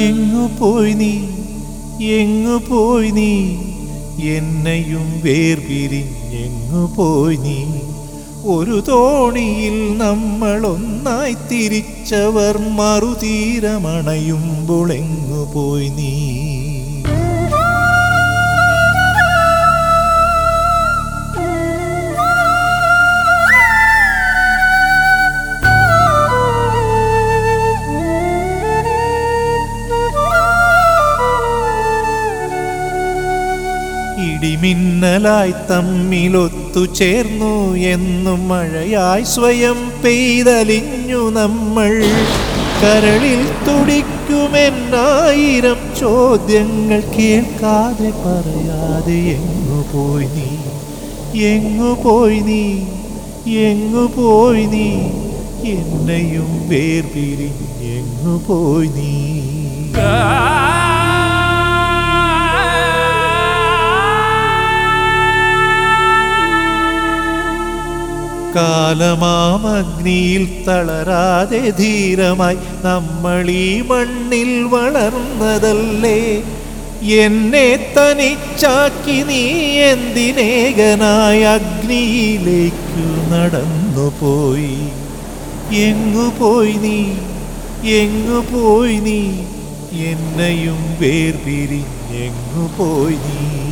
എങ്ങു പോയി നീ? എങ്ങു പോയി നീ? എന്നെയും വേർപിരിഞ്ഞെങ്ങു പോയി നീ? ഒരു തോണിയിൽ നമ്മൾ ഒന്നായി തിരിച്ചവർ മറുതീരമണയുമ്പോൾ എങ്ങു പോയി നീ? ഇടിമിന്നലായി തമ്മിലൊത്തു ചേർന്നു എന്നും മഴയായി സ്വയം പെയ്തലിഞ്ഞു നമ്മൾ. കരളിൽ തുടിക്കുമെന്നായിരം ചോദ്യങ്ങൾ കേൾക്കാതെ പറയാതെ എങ്ങു പോയി നീ? എങ്ങു പോയി നീ? എങ്ങു പോയി നീ? എന്നെയും വേർപിരിഞ്ഞെങ്ങു പോയി നീ? കാലമാമഗ്നിയിൽ തളരാതെ ധീരമായി നമ്മൾ ഈ മണ്ണിൽ വളർന്നതല്ലേ? എന്നെ തനിച്ചാക്കി നീ എന്തിനേകനായ അഗ്നിയിലേക്കു എങ്ങു പോയി നീ? എങ്ങു പോയി നീ? എന്നെയും വേർപിരിഞ്ഞെങ്ങു പോയി നീ?